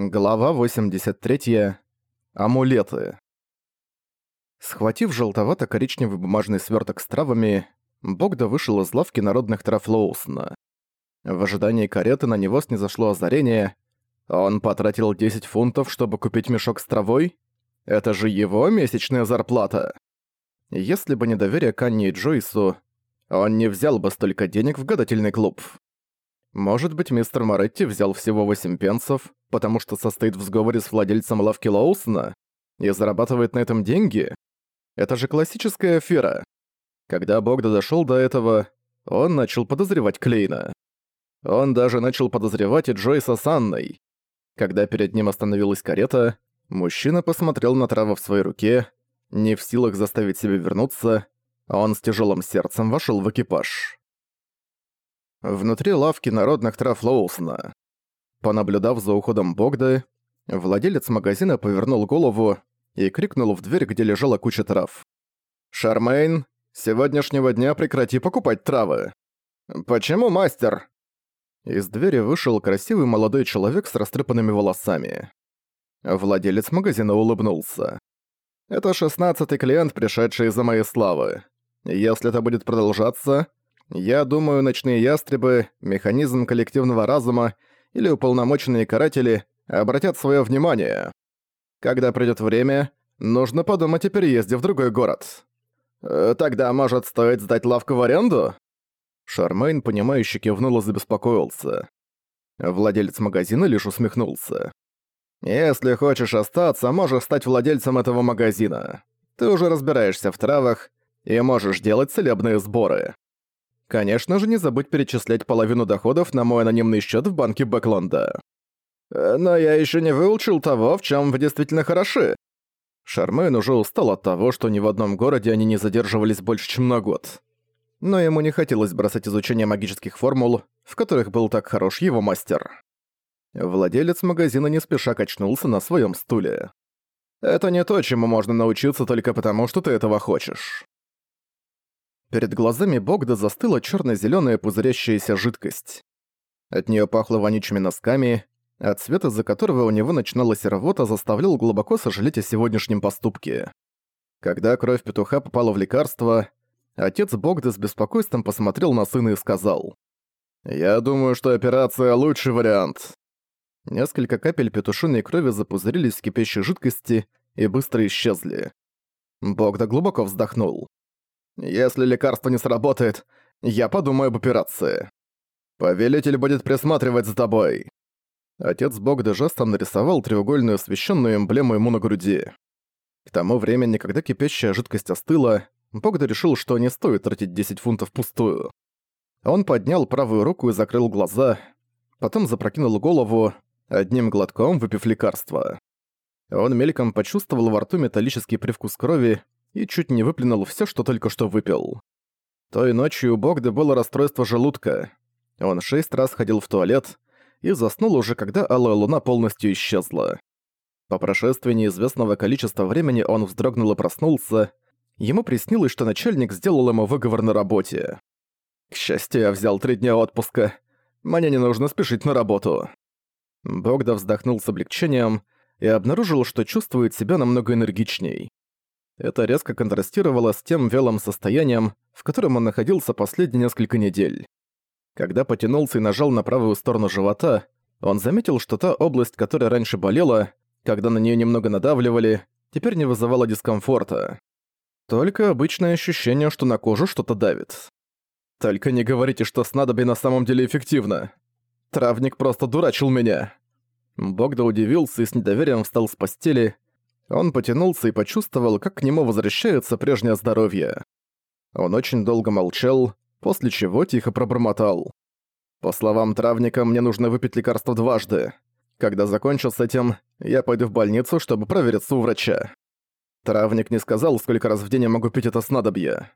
Глава 83. Амулеты. Схватив желтовато-коричневый бумажный сверток с травами, Богда вышел из лавки народных трав Лоусона. В ожидании кареты на него снизошло озарение. Он потратил 10 фунтов, чтобы купить мешок с травой? Это же его месячная зарплата. Если бы не доверие Канни и Джойсу, он не взял бы столько денег в гадательный клуб. Может быть, мистер Моретти взял всего 8 пенсов, потому что состоит в сговоре с владельцем лавки Лоусона и зарабатывает на этом деньги? Это же классическая афера. Когда Богда дошёл до этого, он начал подозревать Клейна. Он даже начал подозревать и Джойса с Анной. Когда перед ним остановилась карета, мужчина посмотрел на траву в своей руке, не в силах заставить себя вернуться, он с тяжелым сердцем вошел в экипаж внутри лавки народных трав Лоусона. Понаблюдав за уходом Богды, владелец магазина повернул голову и крикнул в дверь, где лежала куча трав. «Шармейн, сегодняшнего дня прекрати покупать травы!» «Почему, мастер?» Из двери вышел красивый молодой человек с растрепанными волосами. Владелец магазина улыбнулся. «Это шестнадцатый клиент, пришедший из-за моей славы. Если это будет продолжаться, я думаю, ночные ястребы, механизм коллективного разума или уполномоченные каратели обратят свое внимание. Когда придет время, нужно подумать о переезде в другой город. Э, тогда, может, стоит сдать лавку в аренду? Шармейн, понимающе кивнул и забеспокоился. Владелец магазина лишь усмехнулся. «Если хочешь остаться, можешь стать владельцем этого магазина. Ты уже разбираешься в травах и можешь делать целебные сборы. Конечно же, не забудь перечислять половину доходов на мой анонимный счет в банке Бэкленда. Э, но я еще не выучил того, в чем вы действительно хороши. Шармен уже устал от того, что ни в одном городе они не задерживались больше, чем на год. Но ему не хотелось бросать изучение магических формул, в которых был так хорош его мастер. Владелец магазина не спеша качнулся на своем стуле. «Это не то, чему можно научиться только потому, что ты этого хочешь. Перед глазами Богда застыла черно зеленая пузырящаяся жидкость. От нее пахло вонючими носками, а цвет, из-за которого у него начиналась рвота, заставлял глубоко сожалеть о сегодняшнем поступке. Когда кровь петуха попала в лекарство, отец Богда с беспокойством посмотрел на сына и сказал, «Я думаю, что операция – лучший вариант». Несколько капель петушиной крови запузырились в кипящей жидкости и быстро исчезли. Богда глубоко вздохнул. Если лекарство не сработает, я подумаю об операции. Повелитель будет присматривать за тобой. Отец Богда жестом нарисовал треугольную освещенную эмблему ему на груди. К тому времени, когда кипящая жидкость остыла, Богда решил, что не стоит тратить 10 фунтов пустую. Он поднял правую руку и закрыл глаза, потом запрокинул голову, одним глотком выпив лекарство. Он мельком почувствовал во рту металлический привкус крови и чуть не выплюнул все, что только что выпил. Той ночью у Богда было расстройство желудка. Он шесть раз ходил в туалет и заснул уже, когда алая луна полностью исчезла. По прошествии неизвестного количества времени он вздрогнул и проснулся. Ему приснилось, что начальник сделал ему выговор на работе. «К счастью, я взял три дня отпуска. Мне не нужно спешить на работу». Богда вздохнул с облегчением и обнаружил, что чувствует себя намного энергичней. Это резко контрастировало с тем вялым состоянием, в котором он находился последние несколько недель. Когда потянулся и нажал на правую сторону живота, он заметил, что та область, которая раньше болела, когда на нее немного надавливали, теперь не вызывала дискомфорта. Только обычное ощущение, что на кожу что-то давит. Только не говорите, что снадобье на самом деле эффективно. Травник просто дурачил меня. Богда удивился и с недоверием встал с постели, он потянулся и почувствовал, как к нему возвращается прежнее здоровье. Он очень долго молчал, после чего тихо пробормотал. «По словам травника, мне нужно выпить лекарство дважды. Когда закончу с этим, я пойду в больницу, чтобы провериться у врача». Травник не сказал, сколько раз в день я могу пить это снадобье.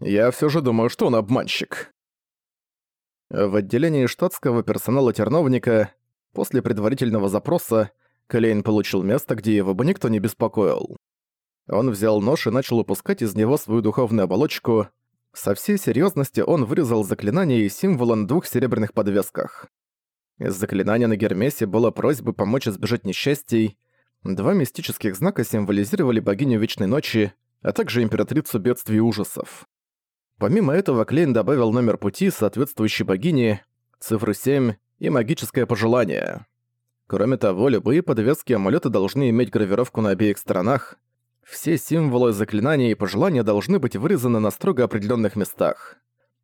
Я все же думаю, что он обманщик. В отделении штатского персонала терновника после предварительного запроса Клейн получил место, где его бы никто не беспокоил. Он взял нож и начал упускать из него свою духовную оболочку. Со всей серьезности он вырезал заклинание и символ на двух серебряных подвесках. Из заклинания на Гермесе было просьбы помочь избежать несчастий. Два мистических знака символизировали богиню Вечной Ночи, а также императрицу бедствий и ужасов. Помимо этого, Клейн добавил номер пути соответствующей богини, цифру 7 и магическое пожелание. Кроме того, любые подвески амулета должны иметь гравировку на обеих сторонах. Все символы, заклинания и пожелания должны быть вырезаны на строго определенных местах.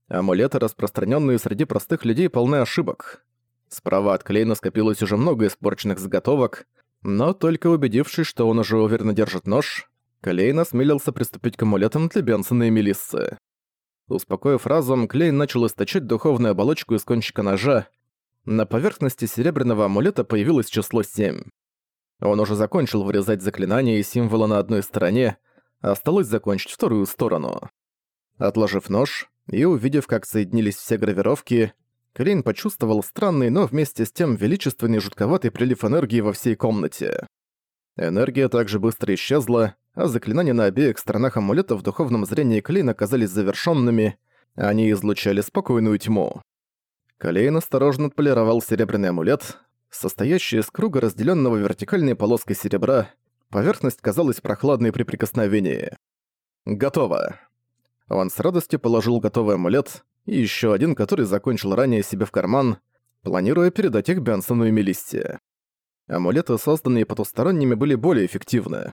Амулеты, распространенные среди простых людей, полны ошибок. Справа от Клейна скопилось уже много испорченных заготовок, но только убедившись, что он уже уверенно держит нож, Клейн осмелился приступить к амулетам для Бенсона и Мелиссы. Успокоив разум, Клейн начал источать духовную оболочку из кончика ножа, на поверхности серебряного амулета появилось число 7. Он уже закончил вырезать заклинания и символы на одной стороне, осталось закончить вторую сторону. Отложив нож и увидев, как соединились все гравировки, Крейн почувствовал странный, но вместе с тем величественный жутковатый прилив энергии во всей комнате. Энергия также быстро исчезла, а заклинания на обеих сторонах амулета в духовном зрении Клейна оказались завершенными, они излучали спокойную тьму. Калейн осторожно отполировал серебряный амулет, состоящий из круга, разделенного вертикальной полоской серебра. Поверхность казалась прохладной при прикосновении. Готово. Он с радостью положил готовый амулет и еще один, который закончил ранее себе в карман, планируя передать их Бенсону и Мелиссе. Амулеты, созданные потусторонними, были более эффективны.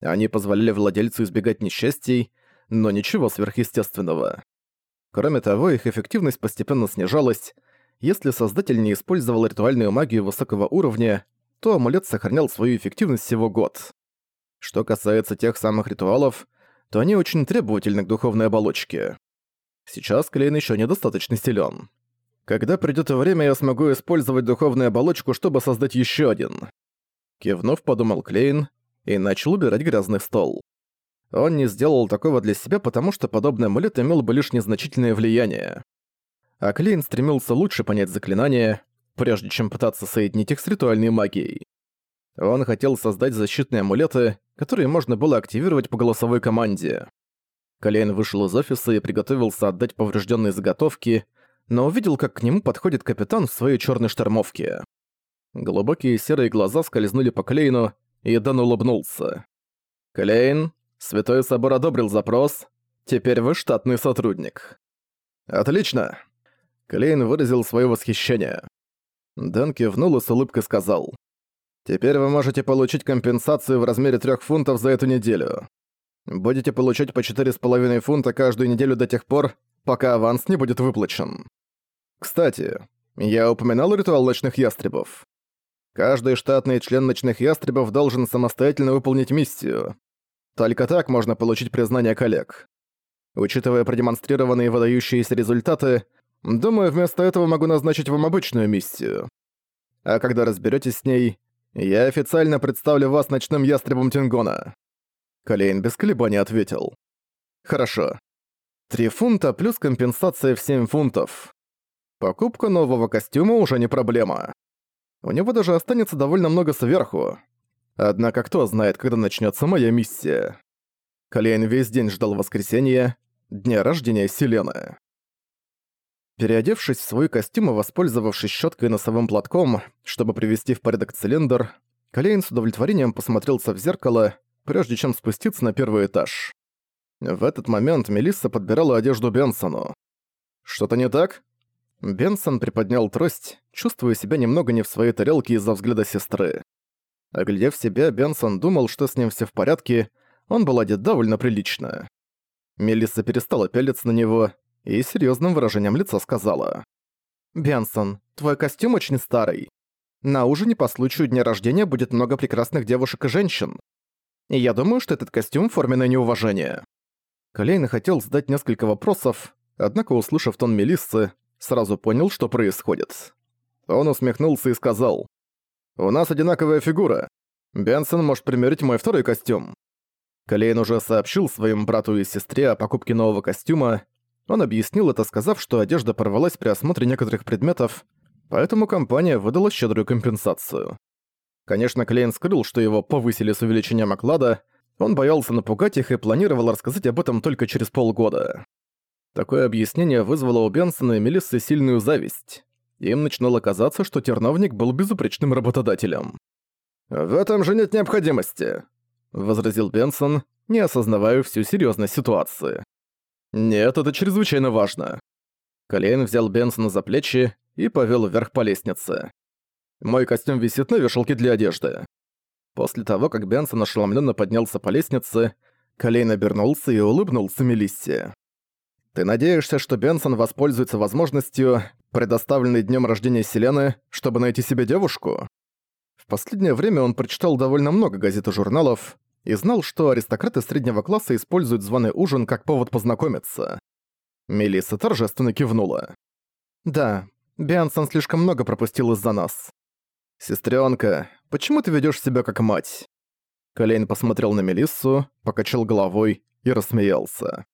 Они позволяли владельцу избегать несчастий, но ничего сверхъестественного. Кроме того, их эффективность постепенно снижалась. Если создатель не использовал ритуальную магию высокого уровня, то амулет сохранял свою эффективность всего год. Что касается тех самых ритуалов, то они очень требовательны к духовной оболочке. Сейчас Клейн еще недостаточно силен. Когда придет время, я смогу использовать духовную оболочку, чтобы создать еще один. Кивнув, подумал Клейн и начал убирать грязный стол. Он не сделал такого для себя, потому что подобный амулет имел бы лишь незначительное влияние. А Клейн стремился лучше понять заклинания, прежде чем пытаться соединить их с ритуальной магией. Он хотел создать защитные амулеты, которые можно было активировать по голосовой команде. Клейн вышел из офиса и приготовился отдать поврежденные заготовки, но увидел, как к нему подходит капитан в своей черной штормовке. Глубокие серые глаза скользнули по Клейну, и Дэн улыбнулся. «Клейн, Святой Собор одобрил запрос. Теперь вы штатный сотрудник. Отлично. Клейн выразил свое восхищение. Дэн кивнул и с улыбкой сказал. Теперь вы можете получить компенсацию в размере трех фунтов за эту неделю. Будете получать по четыре с половиной фунта каждую неделю до тех пор, пока аванс не будет выплачен. Кстати, я упоминал ритуал ночных ястребов. Каждый штатный член ночных ястребов должен самостоятельно выполнить миссию. Только так можно получить признание коллег. Учитывая продемонстрированные выдающиеся результаты, думаю, вместо этого могу назначить вам обычную миссию. А когда разберетесь с ней, я официально представлю вас ночным ястребом Тингона». Колейн без колебаний ответил. «Хорошо. Три фунта плюс компенсация в семь фунтов. Покупка нового костюма уже не проблема. У него даже останется довольно много сверху, Однако кто знает, когда начнется моя миссия. Калейн весь день ждал воскресенья, дня рождения Селены. Переодевшись в свой костюм и воспользовавшись щеткой и носовым платком, чтобы привести в порядок цилиндр, Калейн с удовлетворением посмотрелся в зеркало, прежде чем спуститься на первый этаж. В этот момент Мелисса подбирала одежду Бенсону. «Что-то не так?» Бенсон приподнял трость, чувствуя себя немного не в своей тарелке из-за взгляда сестры. Оглядев себя, Бенсон думал, что с ним все в порядке, он был одет довольно прилично. Мелисса перестала пялиться на него и серьезным выражением лица сказала. «Бенсон, твой костюм очень старый. На ужине по случаю дня рождения будет много прекрасных девушек и женщин. И я думаю, что этот костюм — форменное неуважение». Колейн хотел задать несколько вопросов, однако, услышав тон Мелиссы, сразу понял, что происходит. Он усмехнулся и сказал, у нас одинаковая фигура. Бенсон может примерить мой второй костюм». Калейн уже сообщил своим брату и сестре о покупке нового костюма. Он объяснил это, сказав, что одежда порвалась при осмотре некоторых предметов, поэтому компания выдала щедрую компенсацию. Конечно, Клейн скрыл, что его повысили с увеличением оклада, он боялся напугать их и планировал рассказать об этом только через полгода. Такое объяснение вызвало у Бенсона и Мелиссы сильную зависть. Им начинало казаться, что терновник был безупречным работодателем. «В этом же нет необходимости», — возразил Бенсон, не осознавая всю серьезность ситуации. «Нет, это чрезвычайно важно». Колейн взял Бенсона за плечи и повел вверх по лестнице. «Мой костюм висит на вешалке для одежды». После того, как Бенсон ошеломленно поднялся по лестнице, Колейн обернулся и улыбнулся Мелиссе. «Ты надеешься, что Бенсон воспользуется возможностью, предоставленной днем рождения Селены, чтобы найти себе девушку?» В последнее время он прочитал довольно много газет и журналов и знал, что аристократы среднего класса используют званый ужин как повод познакомиться. Мелисса торжественно кивнула. «Да, Биансон слишком много пропустил из-за нас. Сестрёнка, почему ты ведёшь себя как мать?» Колейн посмотрел на Мелиссу, покачал головой и рассмеялся.